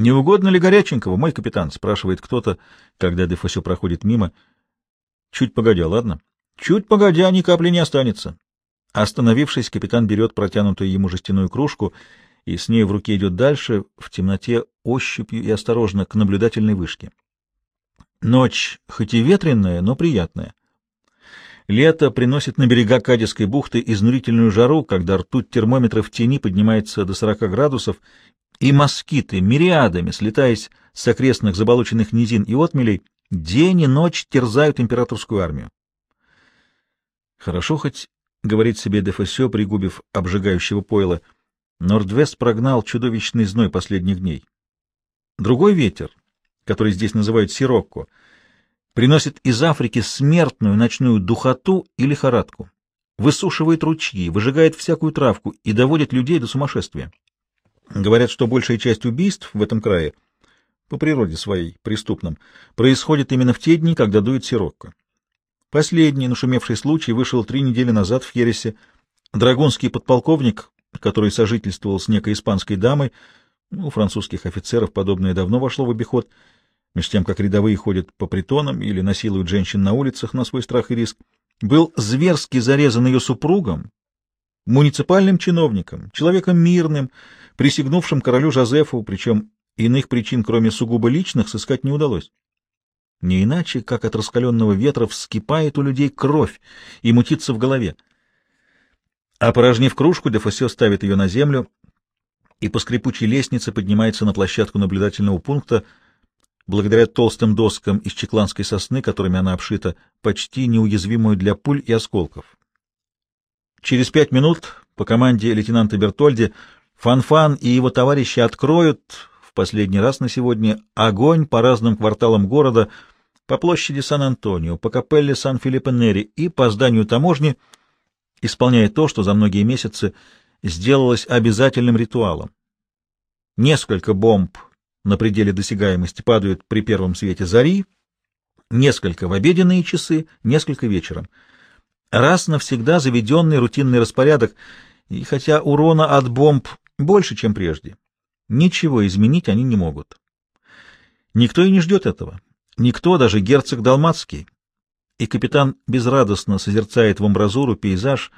«Не угодно ли горяченького, мой капитан?» — спрашивает кто-то, когда Дефосе проходит мимо. «Чуть погодя, ладно?» «Чуть погодя, ни капли не останется». Остановившись, капитан берет протянутую ему жестяную кружку и с ней в руке идет дальше, в темноте, ощупью и осторожно, к наблюдательной вышке. Ночь хоть и ветреная, но приятная. Лето приносит на берега Кадисской бухты изнурительную жару, когда ртуть термометра в тени поднимается до 40 градусов, и москиты, мириадами, слетаясь с окрестных заболоченных низин и отмелей, день и ночь терзают императорскую армию. Хорошо хоть, — говорит себе Дефосе, пригубив обжигающего пойла, — Нордвест прогнал чудовищный зной последних дней. Другой ветер, который здесь называют сирокко, приносит из Африки смертную ночную духоту и лихорадку, высушивает ручьи, выжигает всякую травку и доводит людей до сумасшествия. Говорят, что большая часть убийств в этом крае, по природе своей, преступном, происходит именно в те дни, когда дует сирокко. Последний нашумевший случай вышел три недели назад в Хересе. Драгунский подполковник, который сожительствовал с некой испанской дамой, ну, у французских офицеров подобное давно вошло в обиход, меж тем, как рядовые ходят по притонам или насилуют женщин на улицах на свой страх и риск, был зверски зарезан ее супругом, муниципальным чиновником, человеком мирным, присягнувшим королю Жозефу, причем иных причин, кроме сугубо личных, сыскать не удалось. Не иначе, как от раскаленного ветра вскипает у людей кровь и мутится в голове. Опорожнив кружку, Дефосе ставит ее на землю и по скрипучей лестнице поднимается на площадку наблюдательного пункта, благодаря толстым доскам из чекланской сосны, которыми она обшита, почти неуязвимую для пуль и осколков. Через пять минут по команде лейтенанта Бертольди Фанфан -фан и его товарищи откроют в последний раз на сегодня огонь по разным кварталам города, по площади Сан-Антонио, по капелле Сан-Филиппе-Нери и по зданию таможни, исполняя то, что за многие месяцы сделалось обязательным ритуалом. Несколько бомб на пределе досягаемости падают при первом свете зари, несколько в обеденные часы, несколько вечером. Раз навсегда заведенный рутинный распорядок, и хотя урона от бомб больше, чем прежде, ничего изменить они не могут. Никто и не ждет этого. Никто, даже герцог Далматский. И капитан безрадостно созерцает в амбразуру пейзаж,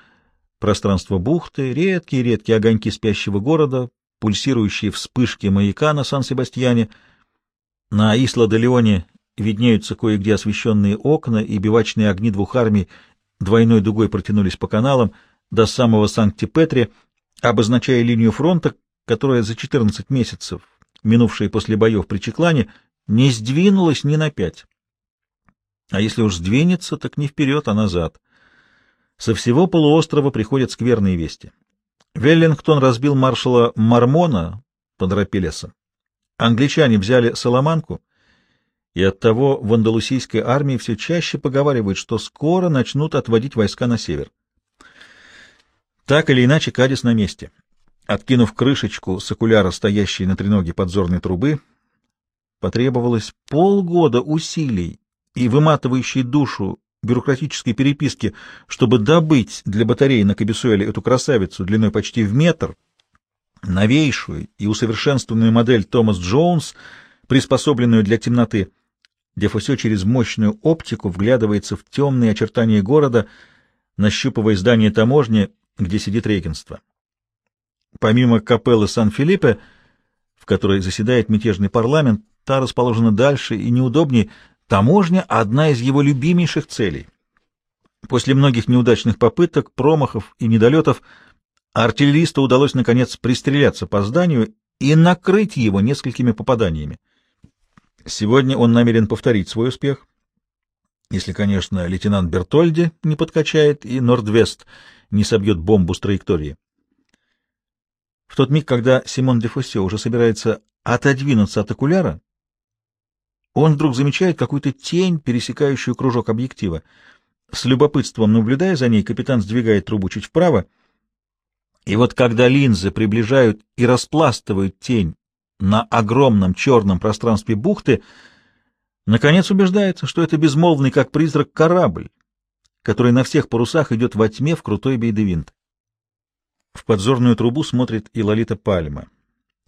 пространство бухты, редкие-редкие огоньки спящего города, пульсирующие вспышки маяка на Сан-Себастьяне. На Исла-де-Леоне виднеются кое-где освещенные окна, и бивачные огни двух армий двойной дугой протянулись по каналам до самого Санкт-Петри, обозначая линию фронта, которая за 14 месяцев, минувшие после боев при Чеклане, не сдвинулась ни на пять. А если уж сдвинется, так не вперед, а назад. Со всего полуострова приходят скверные вести. Веллингтон разбил маршала Мармона под Рапелесом. Англичане взяли Соломанку, и оттого в андалусийской армии все чаще поговаривают, что скоро начнут отводить войска на север. Так или иначе, Кадис на месте. Откинув крышечку с окуляра, стоящей на треноге подзорной трубы, потребовалось полгода усилий и выматывающей душу бюрократической переписки, чтобы добыть для батареи на Кабесуэле эту красавицу длиной почти в метр, новейшую и усовершенствованную модель Томас Джонс, приспособленную для темноты, Дефосе через мощную оптику вглядывается в темные очертания города, нащупывая здание таможни, где сидит регенство. Помимо капеллы Сан-Филиппе, в которой заседает мятежный парламент, та расположена дальше и неудобнее, Таможня — одна из его любимейших целей. После многих неудачных попыток, промахов и недолетов артиллеристу удалось, наконец, пристреляться по зданию и накрыть его несколькими попаданиями. Сегодня он намерен повторить свой успех, если, конечно, лейтенант Бертольди не подкачает и Нордвест не собьет бомбу с траектории. В тот миг, когда Симон де Фоссе уже собирается отодвинуться от окуляра, он вдруг замечает какую-то тень, пересекающую кружок объектива. С любопытством наблюдая за ней, капитан сдвигает трубу чуть вправо, и вот когда линзы приближают и распластывают тень на огромном черном пространстве бухты, наконец убеждается, что это безмолвный, как призрак, корабль, который на всех парусах идет во тьме в крутой бейдевинт. В подзорную трубу смотрит и Лолита Пальма.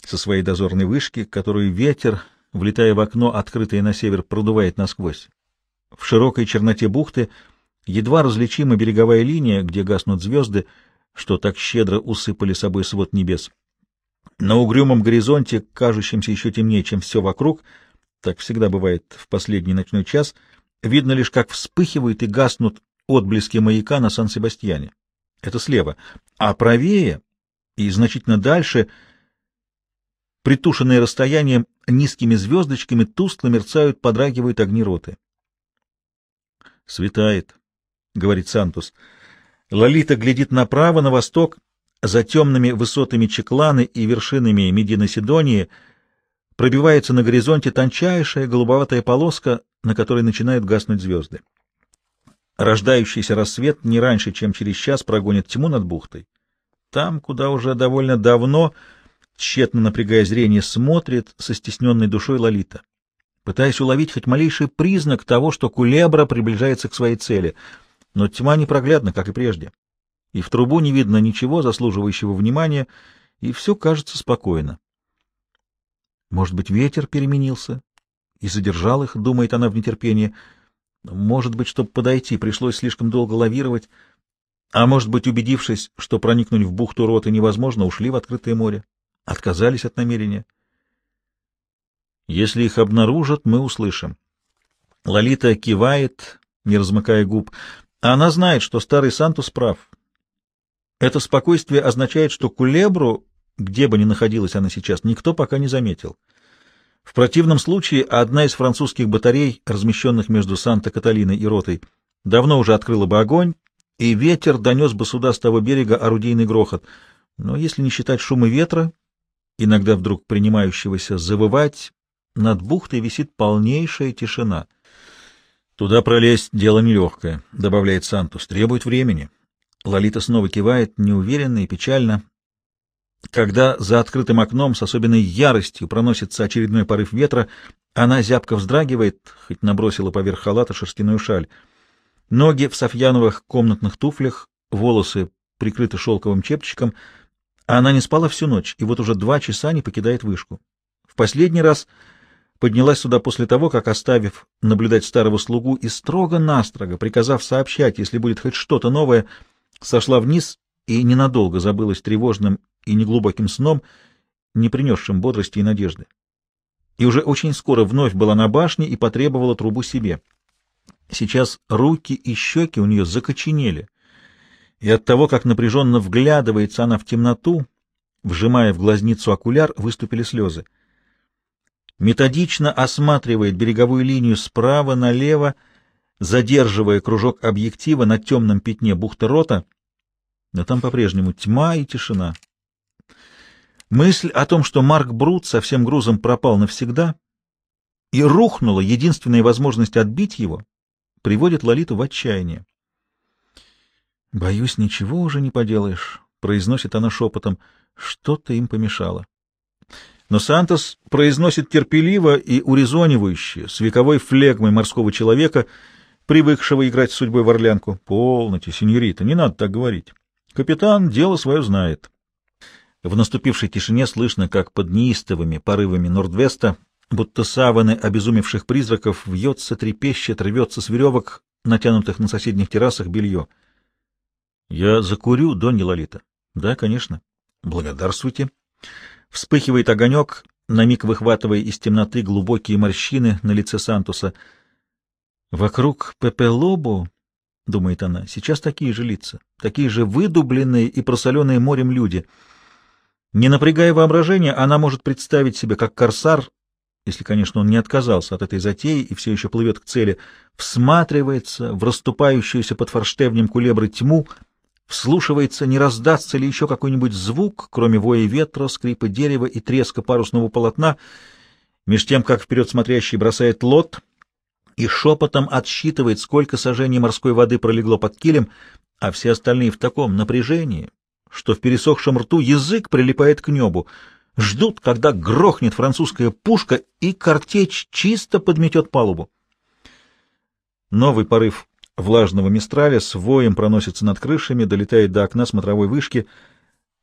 со своей дозорной вышки, которую ветер, влетая в окно, открытое на север, продувает насквозь. В широкой черноте бухты едва различима береговая линия, где гаснут звезды, что так щедро усыпали собой свод небес. На угрюмом горизонте, кажущемся еще темнее, чем все вокруг, так всегда бывает в последний ночной час, видно лишь, как вспыхивают и гаснут отблески маяка на Сан-Себастьяне. Это слева. А правее и значительно дальше, притушенные расстоянием, низкими звездочками тускло мерцают, подрагивают огни роты. «Светает», — говорит Сантус. Лолита глядит направо, на восток, за темными высотами Чекланы и вершинами Медины Сидонии пробивается на горизонте тончайшая голубоватая полоска, на которой начинают гаснуть звезды. Рождающийся рассвет не раньше, чем через час прогонит тьму над бухтой. Там, куда уже довольно давно, тщетно напрягая зрение, смотрит со стесненной душой Лолита, пытаясь уловить хоть малейший признак того, что кулебра приближается к своей цели. Но тьма непроглядна, как и прежде. И в трубу не видно ничего заслуживающего внимания, и все кажется спокойно. Может быть, ветер переменился и задержал их, думает она в нетерпении. Может быть, чтобы подойти, пришлось слишком долго лавировать, а может быть, убедившись, что проникнуть в бухту роты невозможно, ушли в открытое море, отказались от намерения. Если их обнаружат, мы услышим. Лолита кивает, не размыкая губ. Она знает, что старый Сантус прав. Это спокойствие означает, что кулебру, где бы ни находилась она сейчас, никто пока не заметил. В противном случае одна из французских батарей, размещенных между Санта-Каталиной и Ротой, давно уже открыла бы огонь, и ветер донес бы сюда с того берега орудийный грохот. Но если не считать шума ветра, иногда вдруг принимающегося завывать, над бухтой висит полнейшая тишина. «Туда пролезть — дело нелегкое», — добавляет Сантус, — «требует времени». Лолита снова кивает, неуверенно и печально. Когда за открытым окном с особенной яростью проносится очередной порыв ветра, она зябко вздрагивает, хоть набросила поверх халата шерстяную шаль. Ноги в софьяновых комнатных туфлях, волосы прикрыты шелковым чепчиком. Она не спала всю ночь, и вот уже два часа не покидает вышку. В последний раз поднялась сюда после того, как, оставив наблюдать старого слугу и строго-настрого, приказав сообщать, если будет хоть что-то новое, сошла вниз и ненадолго забылась тревожным и неглубоким сном, не принесшим бодрости и надежды. И уже очень скоро вновь была на башне и потребовала трубу себе. Сейчас руки и щеки у нее закоченели, и от того, как напряженно вглядывается она в темноту, вжимая в глазницу окуляр, выступили слезы. Методично осматривает береговую линию справа налево, задерживая кружок объектива на темном пятне бухты рота, но там по-прежнему тьма и тишина. Мысль о том, что Марк Брут со всем грузом пропал навсегда и рухнула единственная возможность отбить его, приводит Лолиту в отчаяние. «Боюсь, ничего уже не поделаешь», — произносит она шепотом. «Что-то им помешало». Но Сантос произносит терпеливо и урезонивающе, с вековой флегмой морского человека, привыкшего играть с судьбой в орлянку. «Полноте, сеньорита, не надо так говорить. Капитан дело свое знает». В наступившей тишине слышно, как под неистовыми порывами Нордвеста, будто саваны обезумевших призраков, вьется, трепещет, рвется с веревок, натянутых на соседних террасах, белье. — Я закурю, Донья Лолита. — Да, конечно. — Благодарствуйте. Вспыхивает огонек, на миг выхватывая из темноты глубокие морщины на лице Сантуса. Вокруг Пепелобу, — думает она, — сейчас такие же лица, такие же выдубленные и просоленные морем люди — не напрягая воображение, она может представить себе, как корсар, если, конечно, он не отказался от этой затеи и все еще плывет к цели, всматривается в расступающуюся под форштевнем кулебры тьму, вслушивается, не раздастся ли еще какой-нибудь звук, кроме воя ветра, скрипа дерева и треска парусного полотна, меж тем, как вперед смотрящий бросает лот и шепотом отсчитывает, сколько сажений морской воды пролегло под килем, а все остальные в таком напряжении, что в пересохшем рту язык прилипает к небу. Ждут, когда грохнет французская пушка, и картечь чисто подметет палубу. Новый порыв влажного мистраля с воем проносится над крышами, долетает до окна смотровой вышки.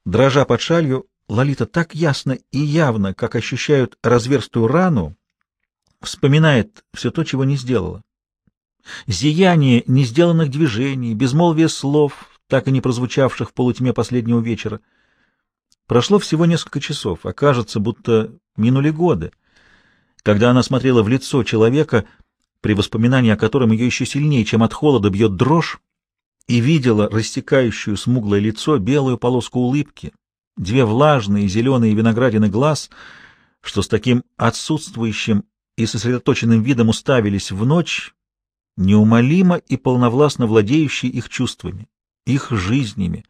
Дрожа под шалью, Лолита так ясно и явно, как ощущают разверстую рану, вспоминает все то, чего не сделала. Зияние несделанных движений, безмолвие слов, так и не прозвучавших в полутьме последнего вечера. Прошло всего несколько часов, а кажется, будто минули годы. Когда она смотрела в лицо человека, при воспоминании о котором ее еще сильнее, чем от холода, бьет дрожь, и видела рассекающую смуглое лицо белую полоску улыбки, две влажные зеленые виноградины глаз, что с таким отсутствующим и сосредоточенным видом уставились в ночь, неумолимо и полновластно владеющие их чувствами, их жизнями.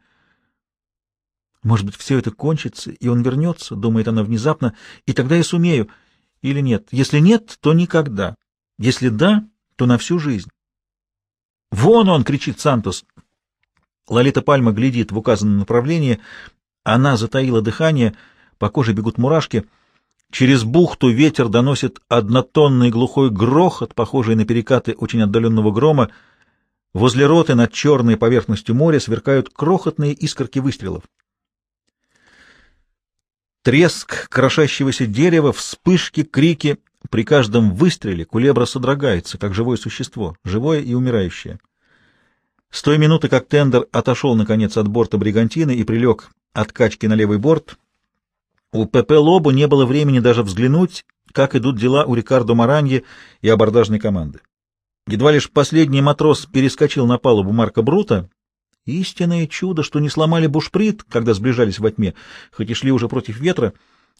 Может быть, все это кончится, и он вернется, думает она внезапно, и тогда я сумею. Или нет? Если нет, то никогда. Если да, то на всю жизнь. «Вон он!» — кричит Сантос. Лолита Пальма глядит в указанном направлении. Она затаила дыхание, по коже бегут мурашки — Через бухту ветер доносит однотонный глухой грохот, похожий на перекаты очень отдаленного грома. Возле роты над черной поверхностью моря сверкают крохотные искорки выстрелов. Треск крошащегося дерева, вспышки, крики. При каждом выстреле кулебра содрогается, как живое существо, живое и умирающее. С той минуты, как тендер отошел, наконец, от борта бригантины и прилег от качки на левый борт, у ПП Лобу не было времени даже взглянуть, как идут дела у Рикардо Мараньи и абордажной команды. Едва лишь последний матрос перескочил на палубу Марка Брута, истинное чудо, что не сломали бушприт, когда сближались во тьме, хоть и шли уже против ветра,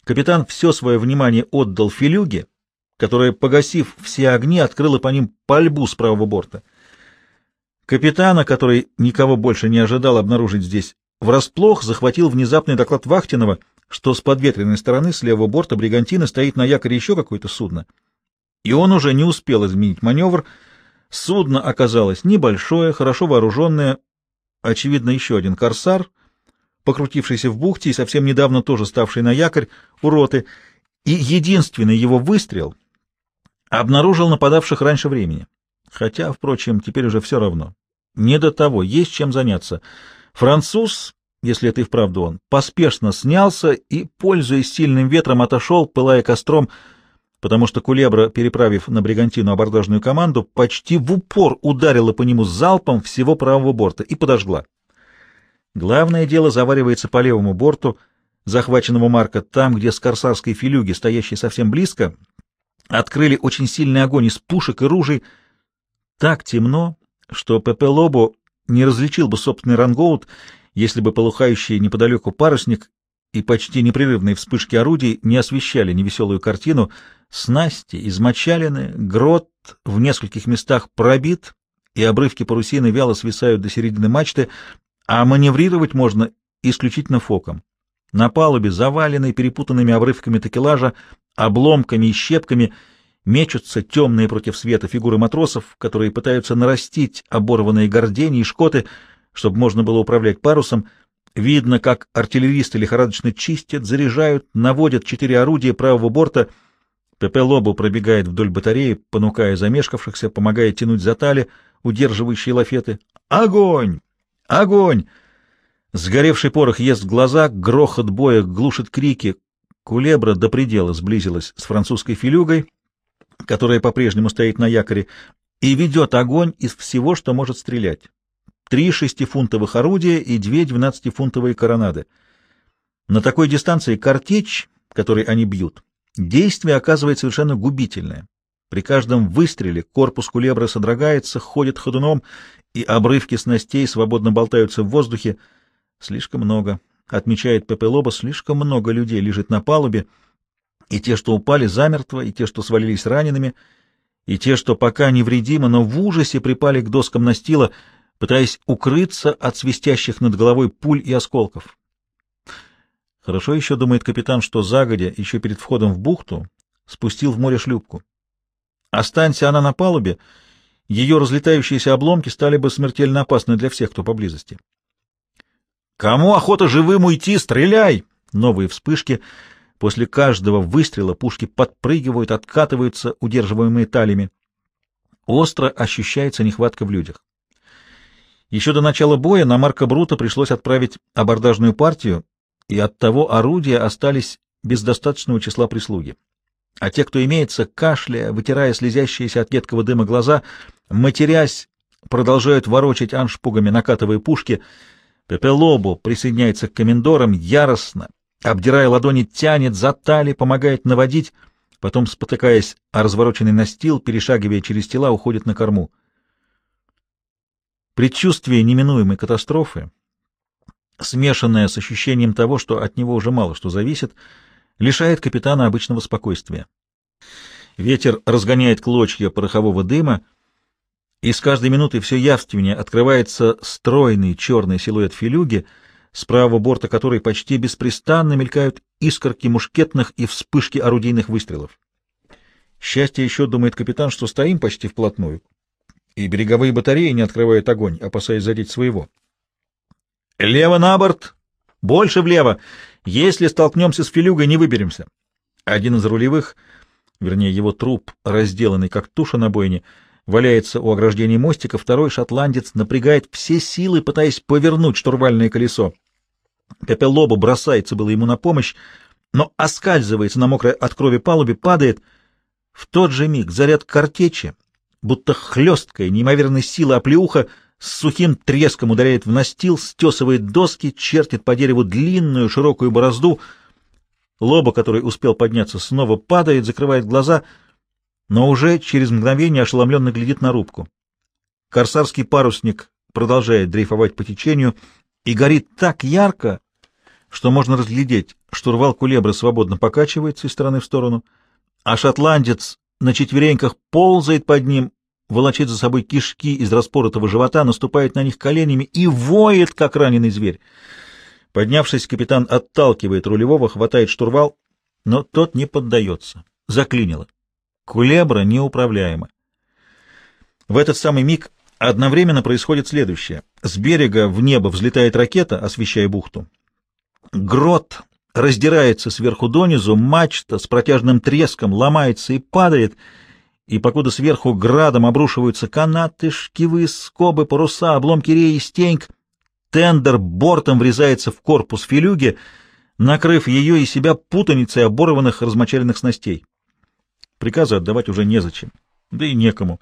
капитан все свое внимание отдал филюге, которая, погасив все огни, открыла по ним пальбу с правого борта. Капитана, который никого больше не ожидал обнаружить здесь, врасплох захватил внезапный доклад Вахтинова — что с подветренной стороны с левого борта бригантины стоит на якоре еще какое-то судно. И он уже не успел изменить маневр. Судно оказалось небольшое, хорошо вооруженное, очевидно, еще один корсар, покрутившийся в бухте и совсем недавно тоже ставший на якорь у роты, и единственный его выстрел обнаружил нападавших раньше времени. Хотя, впрочем, теперь уже все равно. Не до того, есть чем заняться. Француз если это и вправду он, поспешно снялся и, пользуясь сильным ветром, отошел, пылая костром, потому что Кулебра, переправив на Бригантину абордажную команду, почти в упор ударила по нему залпом всего правого борта и подожгла. Главное дело заваривается по левому борту захваченного Марка, там, где с корсарской филюги, стоящей совсем близко, открыли очень сильный огонь из пушек и ружей. Так темно, что Пепе Лобо не различил бы собственный рангоут если бы полухающий неподалеку парусник и почти непрерывные вспышки орудий не освещали невеселую картину, снасти измочалены, грот в нескольких местах пробит, и обрывки парусины вяло свисают до середины мачты, а маневрировать можно исключительно фоком. На палубе, заваленной перепутанными обрывками такелажа, обломками и щепками, мечутся темные против света фигуры матросов, которые пытаются нарастить оборванные гордени и шкоты — чтобы можно было управлять парусом. Видно, как артиллеристы лихорадочно чистят, заряжают, наводят четыре орудия правого борта. ПП Лобу пробегает вдоль батареи, понукая замешкавшихся, помогая тянуть за тали, удерживающие лафеты. Огонь! Огонь! Сгоревший порох ест глаза, грохот боя глушит крики. Кулебра до предела сблизилась с французской филюгой, которая по-прежнему стоит на якоре, и ведет огонь из всего, что может стрелять три шестифунтовых орудия и две двенадцатифунтовые коронады. На такой дистанции картечь, которой они бьют, действие оказывает совершенно губительное. При каждом выстреле корпус кулебры содрогается, ходит ходуном, и обрывки снастей свободно болтаются в воздухе. Слишком много, отмечает Пепе Лоба, слишком много людей лежит на палубе, и те, что упали замертво, и те, что свалились ранеными, и те, что пока невредимы, но в ужасе припали к доскам настила, пытаясь укрыться от свистящих над головой пуль и осколков. Хорошо еще думает капитан, что загодя, еще перед входом в бухту, спустил в море шлюпку. Останься она на палубе, ее разлетающиеся обломки стали бы смертельно опасны для всех, кто поблизости. «Кому охота живым уйти, стреляй!» Новые вспышки. После каждого выстрела пушки подпрыгивают, откатываются, удерживаемые талями. Остро ощущается нехватка в людях. Еще до начала боя на Марка Брута пришлось отправить абордажную партию, и оттого орудия остались без достаточного числа прислуги. А те, кто имеется, кашляя, вытирая слезящиеся от едкого дыма глаза, матерясь, продолжают ворочать аншпугами, накатывая пушки. Пепелобу присоединяется к комендорам яростно, обдирая ладони, тянет за тали, помогает наводить, потом, спотыкаясь о развороченный настил, перешагивая через тела, уходит на корму. Предчувствие неминуемой катастрофы, смешанное с ощущением того, что от него уже мало что зависит, лишает капитана обычного спокойствия. Ветер разгоняет клочья порохового дыма, и с каждой минутой все явственнее открывается стройный черный силуэт филюги, с правого борта которой почти беспрестанно мелькают искорки мушкетных и вспышки орудийных выстрелов. Счастье еще, думает капитан, что стоим почти вплотную, и береговые батареи не открывают огонь, опасаясь задеть своего. «Лево на борт! Больше влево! Если столкнемся с филюгой, не выберемся!» Один из рулевых, вернее, его труп, разделанный как туша на бойне, — валяется у ограждения мостика, второй шотландец напрягает все силы, пытаясь повернуть штурвальное колесо. Пепелобо бросается было ему на помощь, но оскальзывается на мокрой от крови палубе, падает. В тот же миг заряд картечи, будто хлесткая, неимоверной силы оплеуха, с сухим треском ударяет в настил, стесывает доски, чертит по дереву длинную широкую борозду. Лоба, который успел подняться, снова падает, закрывает глаза — но уже через мгновение ошеломленно глядит на рубку. Корсарский парусник продолжает дрейфовать по течению и горит так ярко, что можно разглядеть, штурвал кулебры свободно покачивается из стороны в сторону, а шотландец на четвереньках ползает под ним, волочит за собой кишки из распоротого живота, наступает на них коленями и воет, как раненый зверь. Поднявшись, капитан отталкивает рулевого, хватает штурвал, но тот не поддается. Заклинило. Кулебра неуправляема. В этот самый миг одновременно происходит следующее. С берега в небо взлетает ракета, освещая бухту. Грот раздирается сверху донизу, мачта с протяжным треском ломается и падает, и покуда сверху градом обрушиваются канаты, шкивы, скобы, паруса, обломки реи, стеньк, тендер бортом врезается в корпус филюги, накрыв ее и себя путаницей оборванных размочаленных снастей. Приказы отдавать уже незачем, да и некому.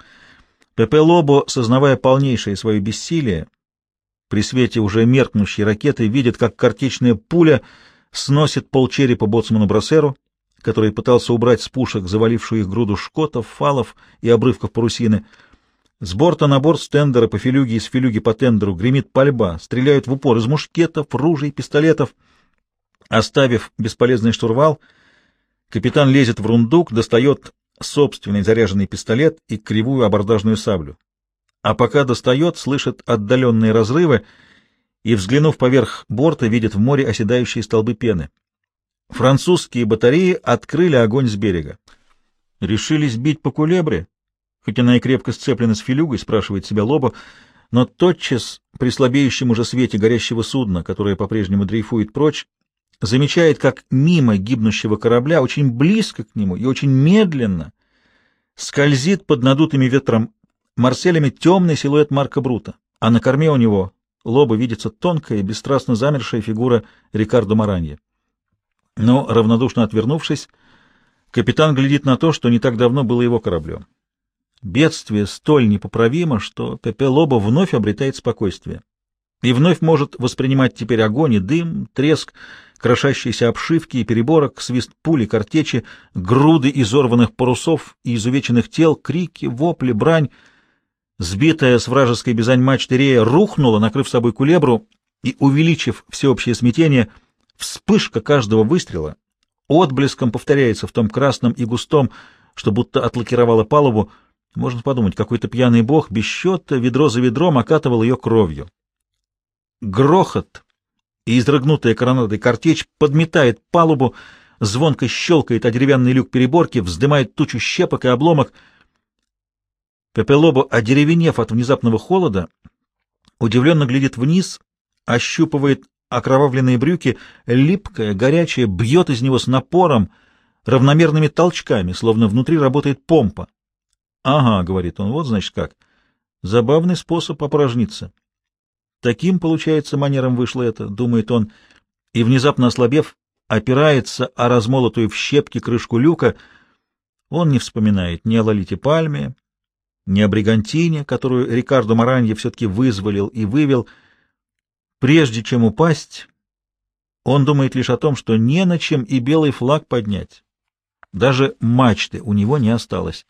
Пепе Лобо, сознавая полнейшее свое бессилие, при свете уже меркнущей ракеты видит, как картечная пуля сносит полчерепа боцману Брасеру, который пытался убрать с пушек завалившую их груду шкотов, фалов и обрывков парусины. С борта на борт стендера по филюге и с филюги по тендеру гремит пальба, стреляют в упор из мушкетов, ружей, пистолетов. Оставив бесполезный штурвал, Капитан лезет в рундук, достает собственный заряженный пистолет и кривую абордажную саблю. А пока достает, слышит отдаленные разрывы и, взглянув поверх борта, видит в море оседающие столбы пены. Французские батареи открыли огонь с берега. Решились бить по кулебре? Хоть она и крепко сцеплена с филюгой, спрашивает себя Лоба, но тотчас при слабеющем уже свете горящего судна, которое по-прежнему дрейфует прочь, замечает, как мимо гибнущего корабля, очень близко к нему и очень медленно скользит под надутыми ветром Марселями темный силуэт Марка Брута, а на корме у него лоба видится тонкая, бесстрастно замершая фигура Рикардо Маранье. Но, равнодушно отвернувшись, капитан глядит на то, что не так давно было его кораблем. Бедствие столь непоправимо, что Пепе Лоба вновь обретает спокойствие и вновь может воспринимать теперь огонь и дым, треск, крошащиеся обшивки и переборок, свист пули, картечи, груды изорванных парусов и изувеченных тел, крики, вопли, брань. Сбитая с вражеской бизань мачты рея рухнула, накрыв собой кулебру, и, увеличив всеобщее смятение, вспышка каждого выстрела отблеском повторяется в том красном и густом, что будто отлакировало палубу. Можно подумать, какой-то пьяный бог без счета ведро за ведром окатывал ее кровью. Грохот и изрыгнутая коронадой картечь подметает палубу, звонко щелкает о деревянный люк переборки, вздымает тучу щепок и обломок. Пепелобо, одеревенев от внезапного холода, удивленно глядит вниз, ощупывает окровавленные брюки, липкое, горячее, бьет из него с напором, равномерными толчками, словно внутри работает помпа. — Ага, — говорит он, — вот значит как. Забавный способ опорожниться. Таким, получается, манером вышло это, думает он, и, внезапно ослабев, опирается о размолотую в щепки крышку люка. Он не вспоминает ни о Лолите Пальме, ни о Бригантине, которую Рикардо Маранье все-таки вызволил и вывел. Прежде чем упасть, он думает лишь о том, что не на чем и белый флаг поднять. Даже мачты у него не осталось.